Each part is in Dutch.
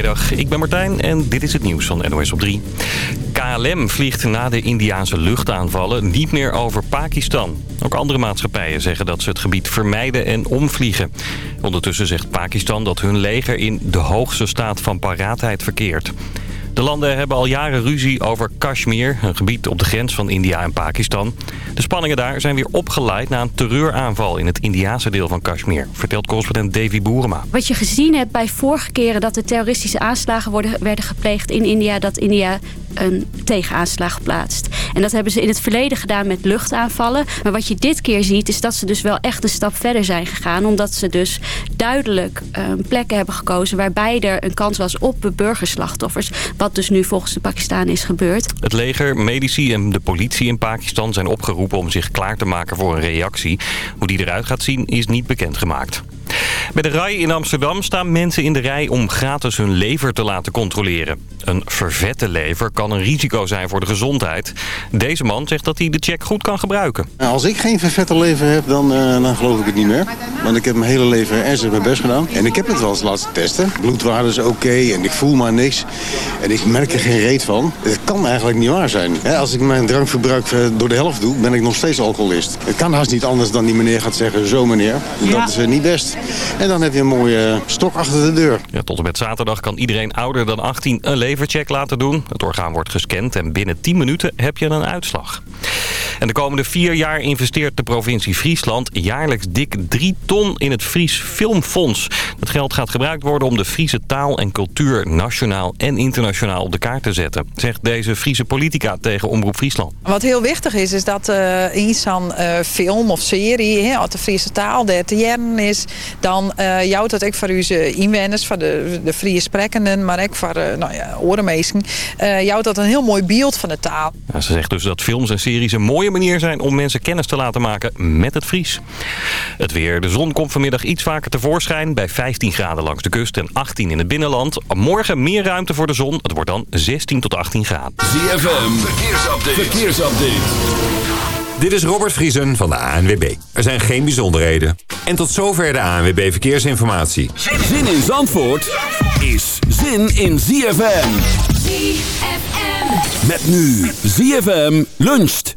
Goedemiddag, ik ben Martijn en dit is het nieuws van NOS op 3. KLM vliegt na de Indiaanse luchtaanvallen niet meer over Pakistan. Ook andere maatschappijen zeggen dat ze het gebied vermijden en omvliegen. Ondertussen zegt Pakistan dat hun leger in de hoogste staat van paraatheid verkeert. De landen hebben al jaren ruzie over Kashmir, een gebied op de grens van India en Pakistan. De spanningen daar zijn weer opgeleid na een terreuraanval in het Indiase deel van Kashmir, vertelt correspondent Davy Boerema. Wat je gezien hebt bij vorige keren dat er terroristische aanslagen worden, werden gepleegd in India, dat India een tegenaanslag plaatst. En dat hebben ze in het verleden gedaan met luchtaanvallen. Maar wat je dit keer ziet is dat ze dus wel echt een stap verder zijn gegaan. Omdat ze dus duidelijk uh, plekken hebben gekozen waarbij er een kans was op burgerslachtoffers. Wat dus nu volgens de Pakistanen is gebeurd. Het leger, medici en de politie in Pakistan zijn opgeroepen om zich klaar te maken voor een reactie. Hoe die eruit gaat zien is niet bekendgemaakt. Bij de RAI in Amsterdam staan mensen in de rij om gratis hun lever te laten controleren. Een vervette lever kan een risico zijn voor de gezondheid. Deze man zegt dat hij de check goed kan gebruiken. Als ik geen vervette lever heb, dan, uh, dan geloof ik het niet meer. Want ik heb mijn hele leven ernstig mijn best gedaan. En ik heb het wel eens laten testen. Bloedwaarde is oké en ik voel maar niks. En ik merk er geen reet van. Het kan eigenlijk niet waar zijn. Als ik mijn drankverbruik eh, door de helft doe, ben ik nog steeds alcoholist. Het kan haast niet anders dan die meneer gaat zeggen, zo meneer. Dat is uh, niet best. En dan heb je een mooie stok achter de deur. Ja, tot en met zaterdag kan iedereen ouder dan 18 een levercheck laten doen. Het orgaan wordt gescand en binnen 10 minuten heb je een uitslag. En de komende vier jaar investeert de provincie Friesland jaarlijks dik 3 ton in het Fries Filmfonds. Dat geld gaat gebruikt worden om de Friese taal en cultuur nationaal en internationaal op de kaart te zetten. Zegt deze Friese politica tegen Omroep Friesland. Wat heel wichtig is, is dat uh, iets aan uh, film of serie, hè, uit de Friese taal, de te jaren is, dan uh, jouwt dat ook voor onze inwoners, voor de, de Friese sprekenden, maar ook voor uh, nou ja, jouwt dat een heel mooi beeld van de taal. Ze zegt dus dat films en series een mooie manier zijn om mensen kennis te laten maken met het Fries. Het weer. De zon komt vanmiddag iets vaker tevoorschijn bij 15 graden langs de kust en 18 in het binnenland. Morgen meer ruimte voor de zon. Het wordt dan 16 tot 18 graden. ZFM. Verkeersupdate. Verkeersupdate. Dit is Robert Vriesen van de ANWB. Er zijn geen bijzonderheden. En tot zover de ANWB Verkeersinformatie. Zin in Zandvoort is zin in ZFM. ZFM. Met nu ZFM luncht.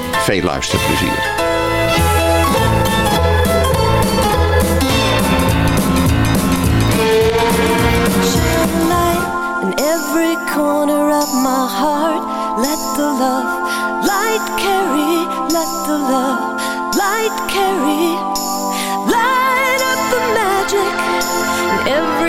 Veel luisterplezier. every corner of my heart. Let the love light carry, let the love light carry. Light up the magic in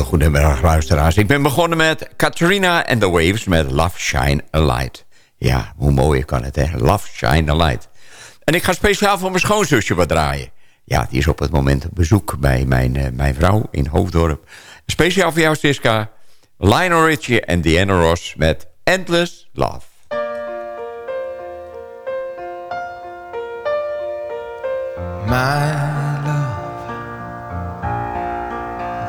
hele goede middag, luisteraars. Ik ben begonnen met Katrina and the Waves met Love Shine a Light. Ja, hoe mooi kan het, hè? Love Shine a Light. En ik ga speciaal voor mijn schoonzusje wat draaien. Ja, die is op het moment op bezoek bij mijn, uh, mijn vrouw in Hoofddorp. Speciaal voor jou, Siska. Lionel Richie en Diana Ross met Endless Love. My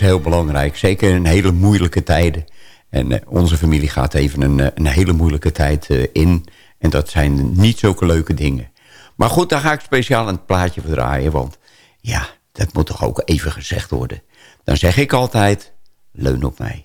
heel belangrijk. Zeker in hele moeilijke tijden. En eh, onze familie gaat even een, eh, een hele moeilijke tijd eh, in. En dat zijn niet zulke leuke dingen. Maar goed, daar ga ik speciaal een plaatje voor draaien. Want ja, dat moet toch ook even gezegd worden. Dan zeg ik altijd, leun op mij.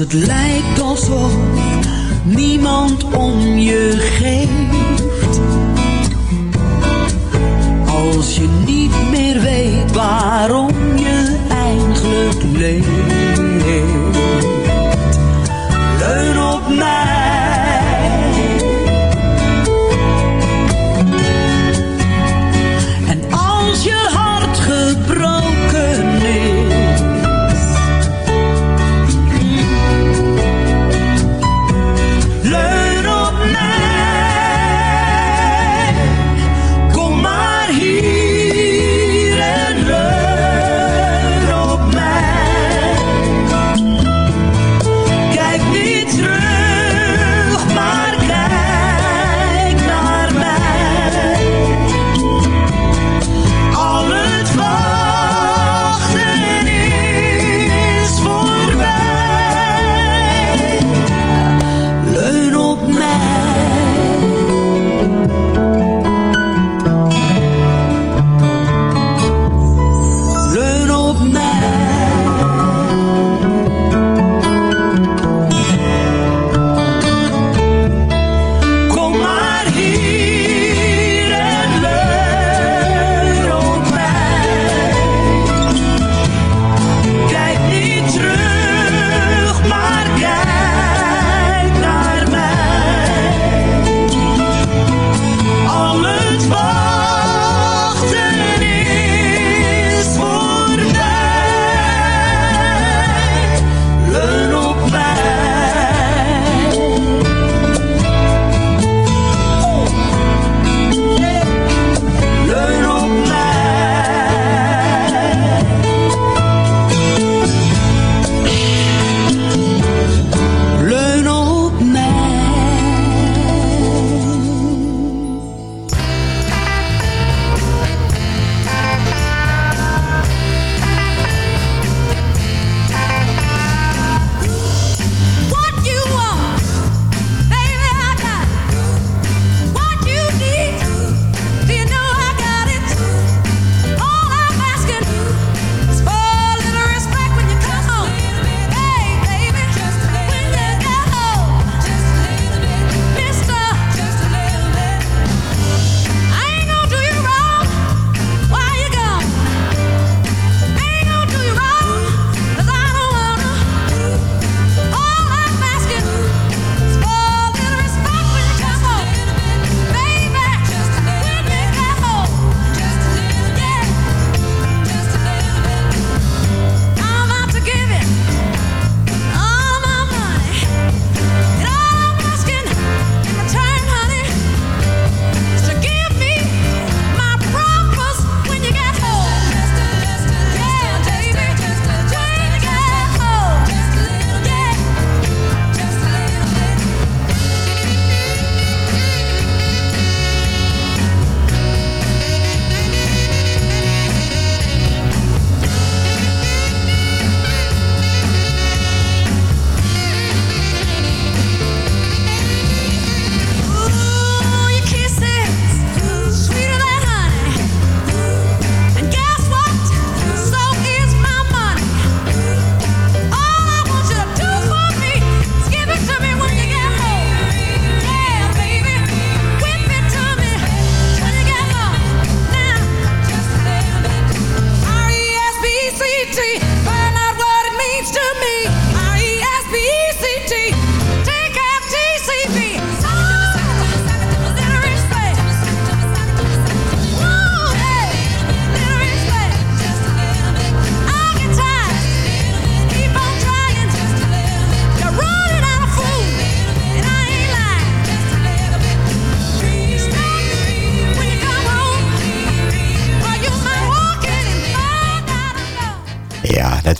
Het lijkt alsof niemand om je geeft. Als je niet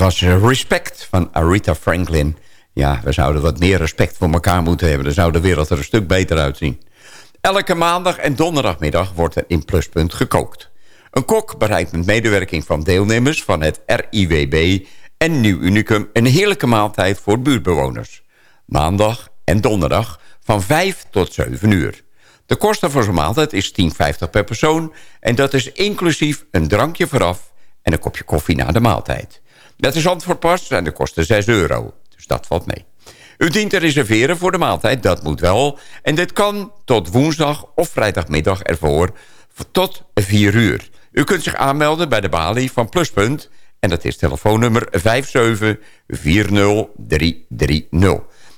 was eh, Respect van Aretha Franklin. Ja, we zouden wat meer respect voor elkaar moeten hebben. Dan zou de wereld er een stuk beter uitzien. Elke maandag en donderdagmiddag wordt er in Pluspunt gekookt. Een kok bereidt met medewerking van deelnemers van het RIWB en Nieuw Unicum... een heerlijke maaltijd voor buurtbewoners. Maandag en donderdag van 5 tot 7 uur. De kosten voor zo'n maaltijd is 10,50 per persoon... en dat is inclusief een drankje vooraf en een kopje koffie na de maaltijd. Met de Zandvoortpas zijn de kosten 6 euro, dus dat valt mee. U dient te reserveren voor de maaltijd, dat moet wel. En dit kan tot woensdag of vrijdagmiddag ervoor tot 4 uur. U kunt zich aanmelden bij de balie van Pluspunt... en dat is telefoonnummer 5740330.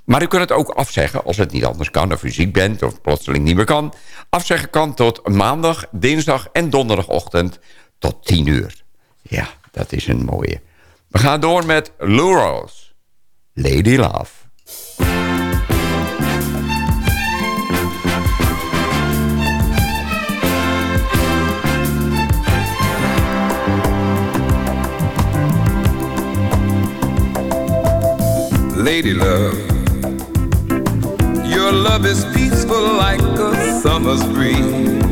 Maar u kunt het ook afzeggen als het niet anders kan... of u ziek bent of plotseling niet meer kan. Afzeggen kan tot maandag, dinsdag en donderdagochtend tot 10 uur. Ja, dat is een mooie. We gaan door met Lou. Lady Love. Lady love, your love is peaceful like a summer's breeze.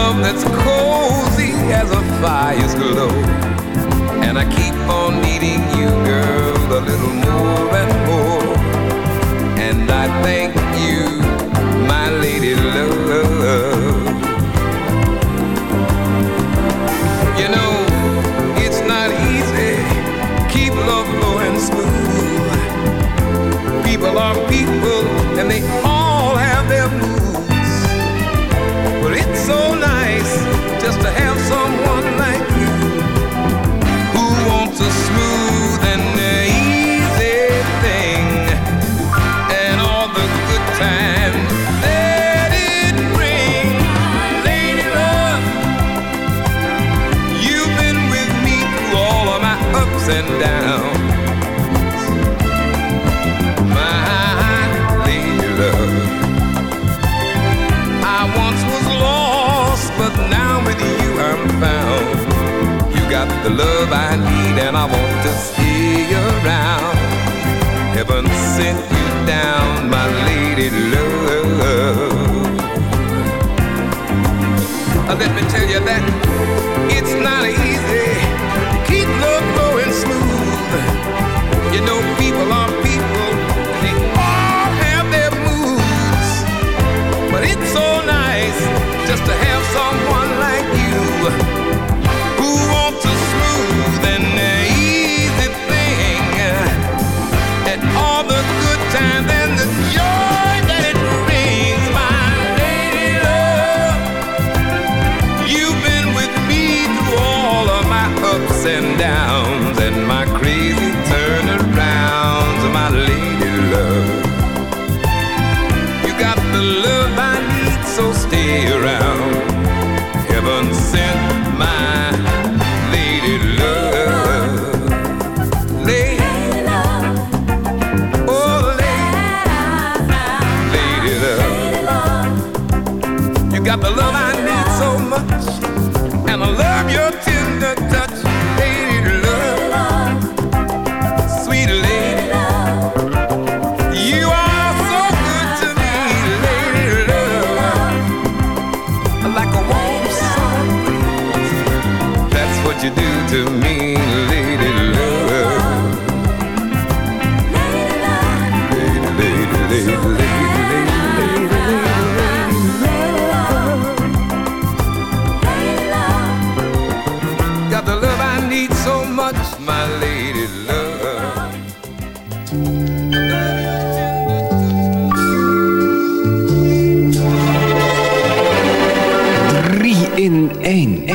love that's cozy as a fire's glow. And I keep on needing you, girl, a little more and more. And I thank you, my lady love. You know, it's not easy. Keep love flowing smooth. People are people, and they someone love I need, and I want to stay around. Heaven sent you down, my lady love. Let me tell you that it's not easy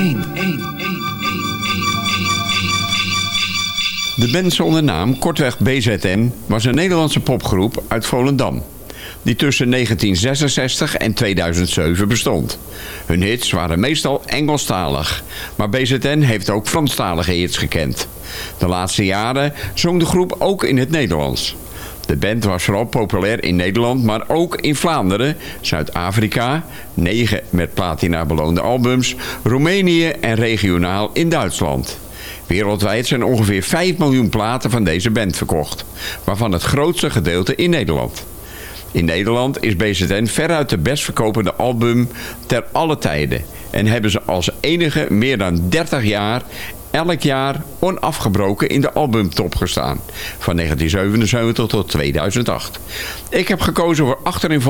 1, 1, 1. De band zonder naam, kortweg BZN, was een Nederlandse popgroep uit Volendam. Die tussen 1966 en 2007 bestond. Hun hits waren meestal Engelstalig, maar BZN heeft ook Franstalige hits gekend. De laatste jaren zong de groep ook in het Nederlands. De band was vooral populair in Nederland, maar ook in Vlaanderen, Zuid-Afrika, negen met platina beloonde albums, Roemenië en regionaal in Duitsland. Wereldwijd zijn ongeveer 5 miljoen platen van deze band verkocht, waarvan het grootste gedeelte in Nederland. In Nederland is BZN veruit de best verkopende album ter alle tijden en hebben ze als enige meer dan 30 jaar elk jaar onafgebroken in de albumtop gestaan. Van 1977 tot 2008. Ik heb gekozen voor achterin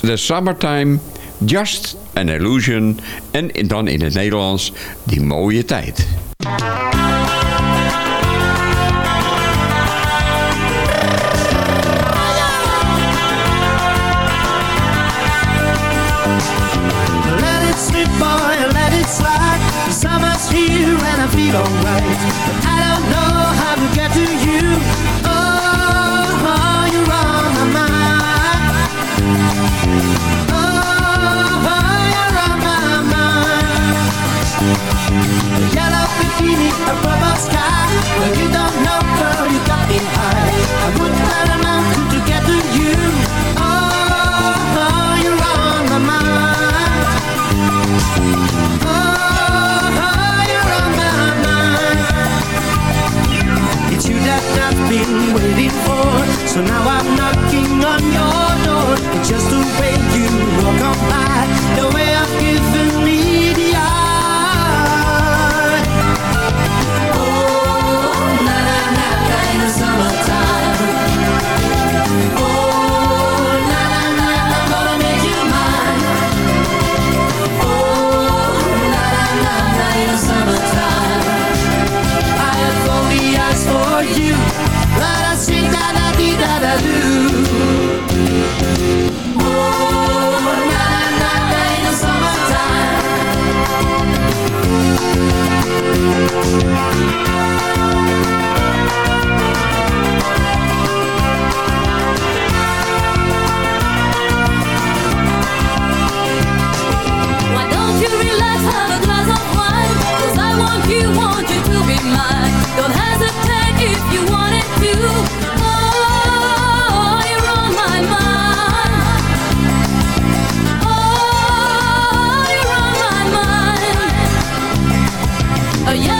The Summertime, Just an Illusion en dan in het Nederlands Die Mooie Tijd. Here and I feel alright. But I don't know how to get to you. Oh, you're on my mind. Oh, you're on my mind. The yellow bikini, a purple sky. Well, you don't know, girl, you got me high. I would climb for. So now I'm knocking on your door. Just the way you walk on by, the way of giving me You, want you to be mine. Don't hesitate if you wanted to.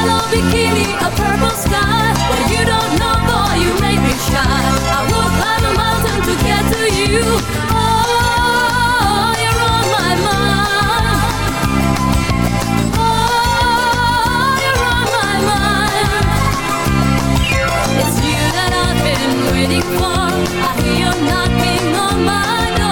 Yellow bikini, a purple sky. You don't know, boy, you me. I will climb a mountain to get to you. Oh, you're on my mind. Oh, you're on my mind. It's you that I've been waiting for. I hear you knocking on my door.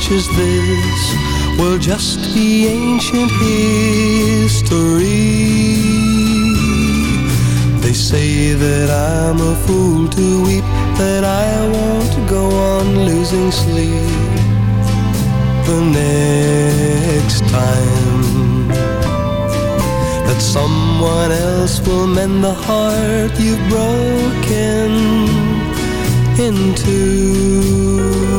Such as this will just be ancient history. They say that I'm a fool to weep, that I won't go on losing sleep the next time. That someone else will mend the heart you've broken into.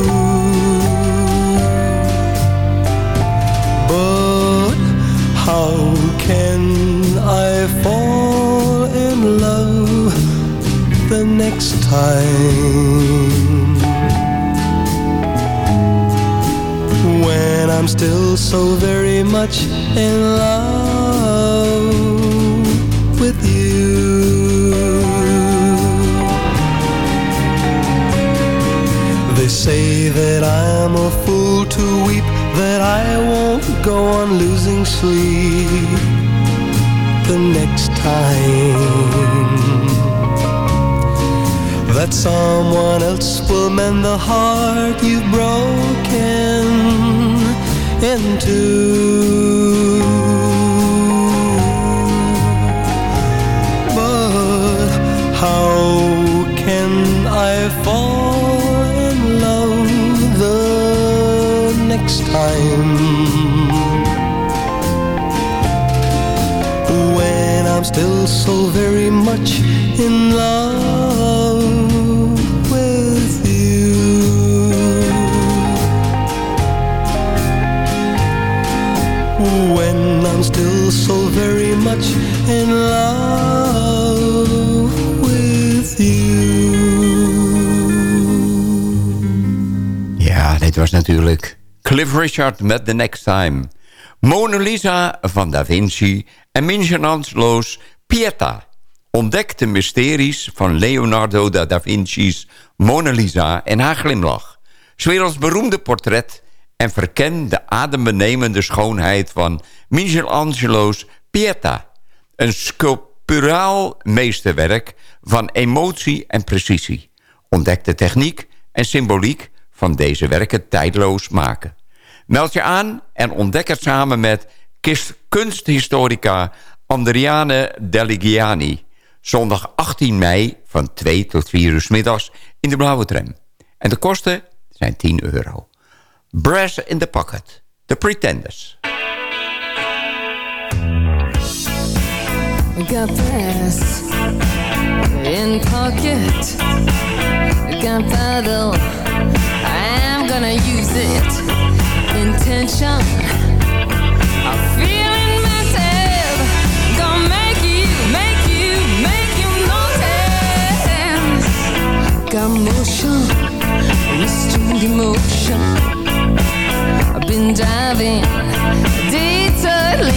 Can I fall in love the next time? When I'm still so very much in love with you. They say that I'm a fool to weep, that I won't go on losing sleep the next time. That someone else will mend the heart you've broken into. But how can I fall in love the next time? Still so very much in love with you. When I'm still so very much in love with you. Ja, dit was natuurlijk Cliff Richard met The Next Time. Mona Lisa van Da Vinci en Michelangelo's Pieta ontdekt de mysteries van Leonardo da, Vinci's Mona Lisa en haar glimlach. 's werelds beroemde portret en verken de adembenemende schoonheid van Michelangelo's Pieta. Een sculpturaal meesterwerk van emotie en precisie. Ontdek de techniek en symboliek van deze werken tijdloos maken. Meld je aan en ontdek het samen met kunsthistorica Andriane Deligiani. Zondag 18 mei van 2 tot 4 uur middags in de blauwe tram. En de kosten zijn 10 euro. Brass in the Pocket. The Pretenders. Got brass in pocket. Paddle. I'm gonna use it. Intention. Emotion. I've been diving, detour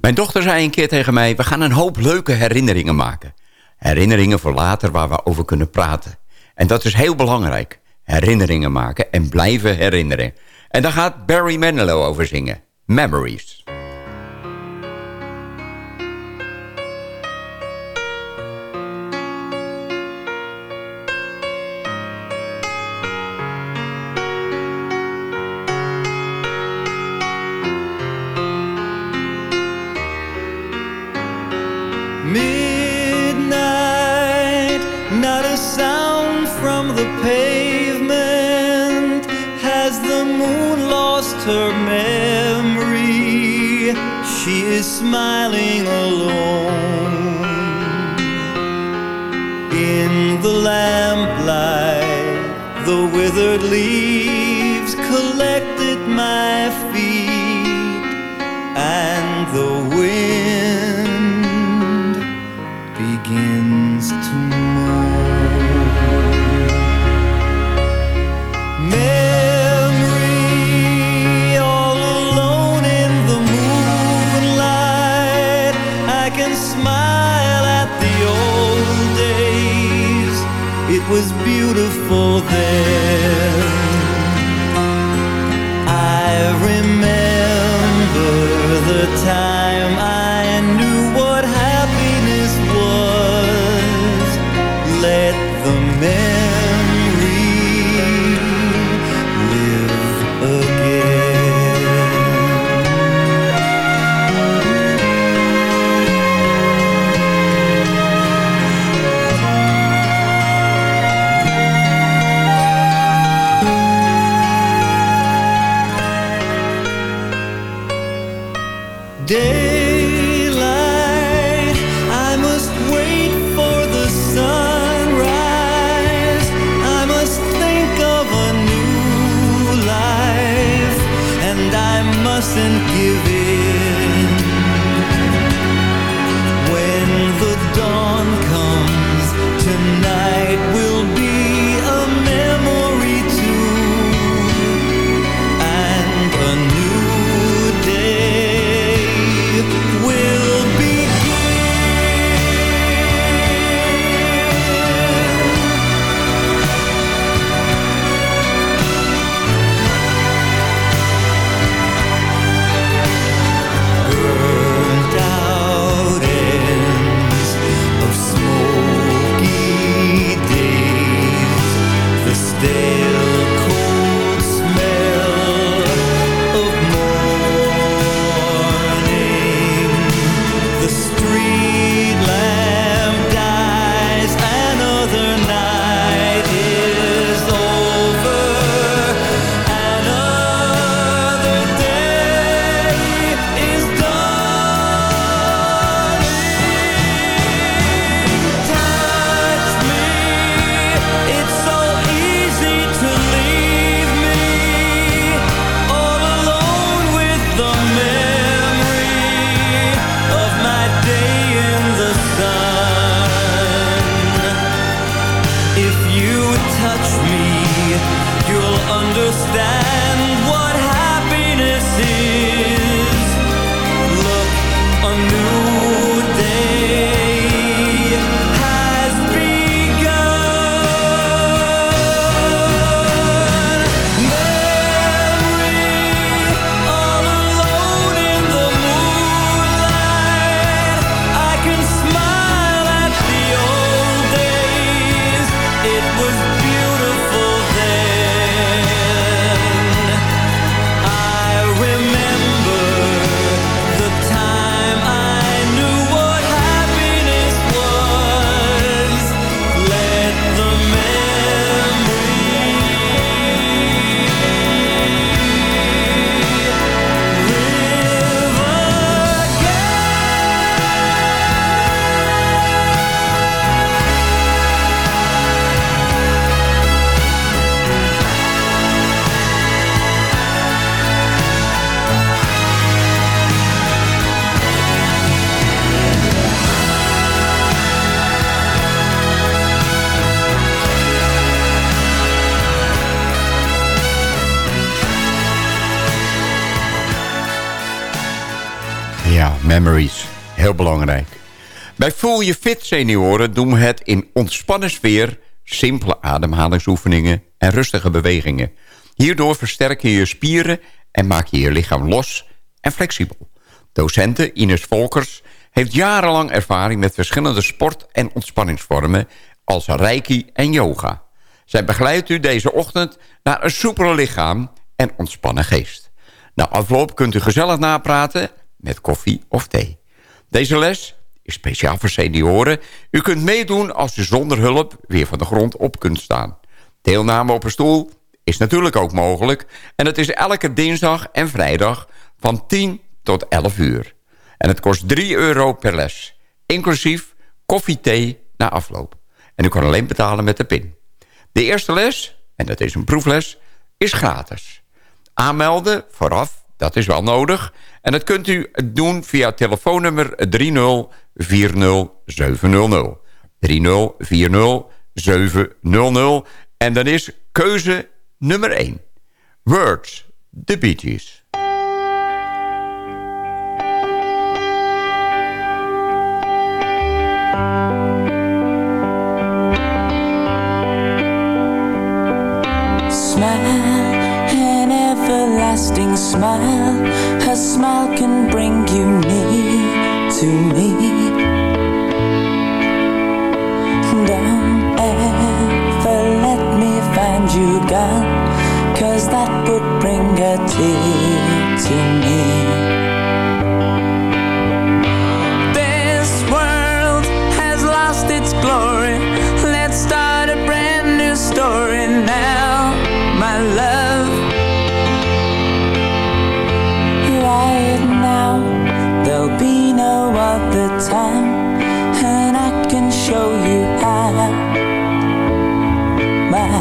Mijn dochter zei een keer tegen mij... we gaan een hoop leuke herinneringen maken. Herinneringen voor later waar we over kunnen praten. En dat is heel belangrijk. Herinneringen maken en blijven herinneren. En daar gaat Barry Manilow over zingen. Memories. is smiling alone. In the lamplight, the withered leaves for them. trust me, you'll understand. Memories. Heel belangrijk. Bij Voel Je Fit senioren doen we het in ontspannen sfeer... simpele ademhalingsoefeningen en rustige bewegingen. Hierdoor versterk je je spieren en maak je je lichaam los en flexibel. Docente Ines Volkers heeft jarenlang ervaring met verschillende sport- en ontspanningsvormen... als reiki en yoga. Zij begeleidt u deze ochtend naar een soepele lichaam en ontspannen geest. Na afloop kunt u gezellig napraten met koffie of thee. Deze les is speciaal voor senioren. U kunt meedoen als u zonder hulp weer van de grond op kunt staan. Deelname op een stoel is natuurlijk ook mogelijk. En het is elke dinsdag en vrijdag van 10 tot 11 uur. En het kost 3 euro per les. Inclusief koffie, thee na afloop. En u kan alleen betalen met de pin. De eerste les, en dat is een proefles, is gratis. Aanmelden vooraf, dat is wel nodig. En dat kunt u doen via telefoonnummer 3040700. 3040700. En dan is keuze nummer 1. Words, The Bee Gees. Smile. A smile can bring you near to me. Don't ever let me find you gone, cause that would bring a tear to me.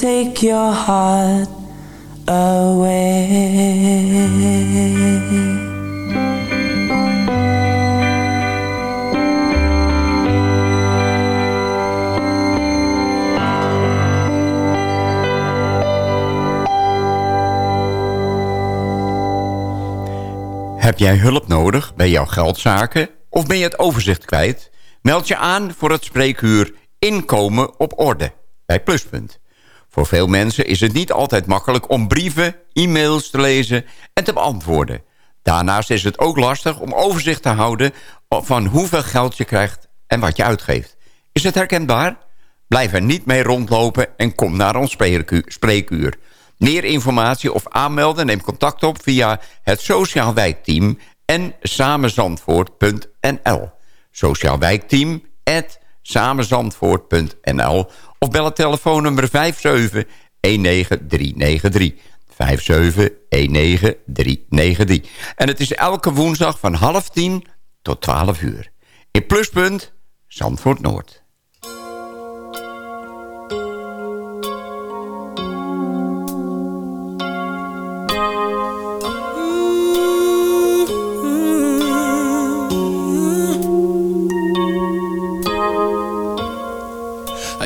Take your heart away. Heb jij hulp nodig bij jouw geldzaken of ben je het overzicht kwijt? Meld je aan voor het spreekuur Inkomen op orde bij Pluspunt. Voor veel mensen is het niet altijd makkelijk om brieven, e-mails te lezen en te beantwoorden. Daarnaast is het ook lastig om overzicht te houden van hoeveel geld je krijgt en wat je uitgeeft. Is het herkenbaar? Blijf er niet mee rondlopen en kom naar ons spreekuur-. Meer informatie of aanmelden neem contact op via het Sociaal Wijkteam en samenzandvoort.nl. Sociaal Wijkteam samenzandvoort.nl of bel het telefoonnummer 57 19393. 5719393. En het is elke woensdag van half tien tot 12 uur. In Pluspunt, Zandvoort Noord.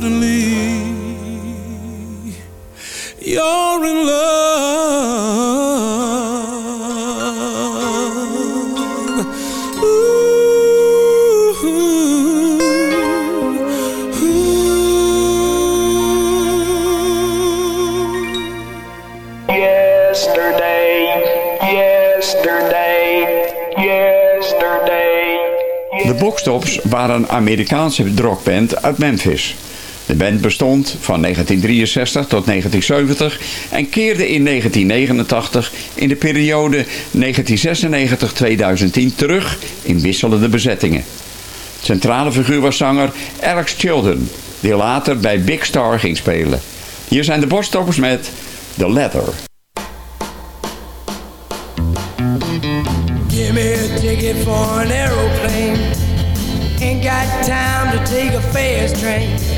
Suddenly you're in love. Yesterday, yesterday, yesterday. De Bokstops waren een Amerikaanse rockband uit Memphis. De band bestond van 1963 tot 1970 en keerde in 1989 in de periode 1996-2010 terug in wisselende bezettingen. Centrale figuur was zanger Alex Chilton, die later bij Big Star ging spelen. Hier zijn de Bokstops met The Letter. Give me a ticket for an aeroplane. Ain't got time to take a fast train.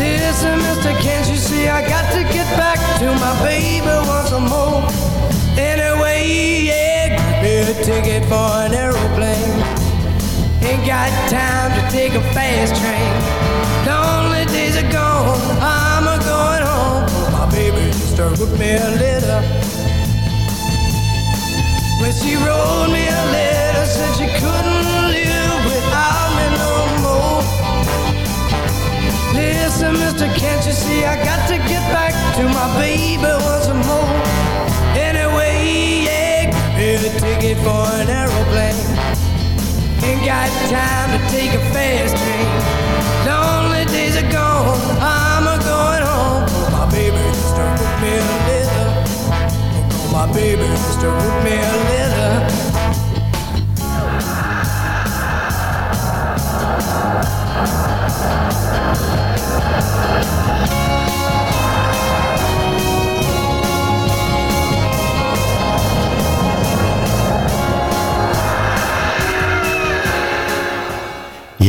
Listen, mister, can't you see I got to get back to my baby once more? Anyway, yeah, give a ticket for an aeroplane. Ain't got time to take a fast train. Lonely days are gone, I'm a going home. My baby just wrote me a letter. When she wrote me a letter, said she couldn't live without Listen, mister, can't you see I got to get back to my baby once more? Anyway, yeah, me a ticket for an aeroplane. Ain't got time to take a fast train. Lonely days are gone, I'm a going home. My baby just wrote me a letter. Oh, my baby just wrote me a letter. Oh,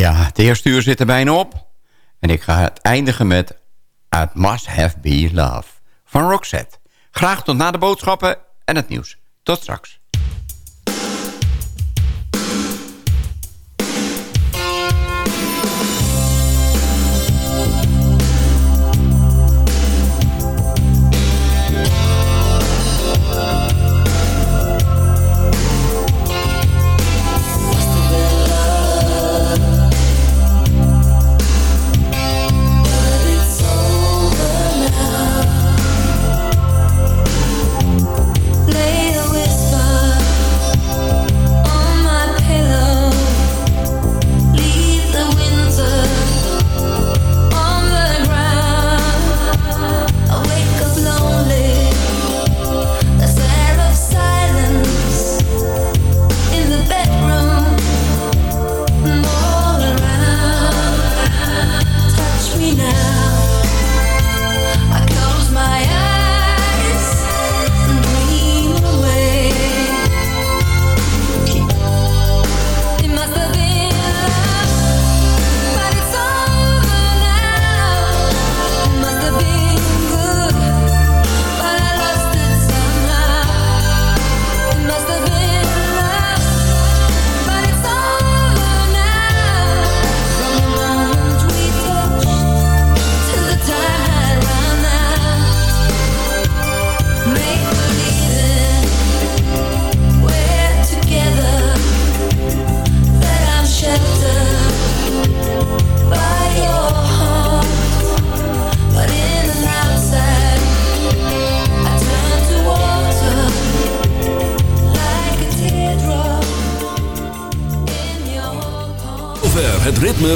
Ja, het eerste uur zit er bijna op. En ik ga het eindigen met It Must Have Be Love van Roxette. Graag tot na de boodschappen en het nieuws. Tot straks.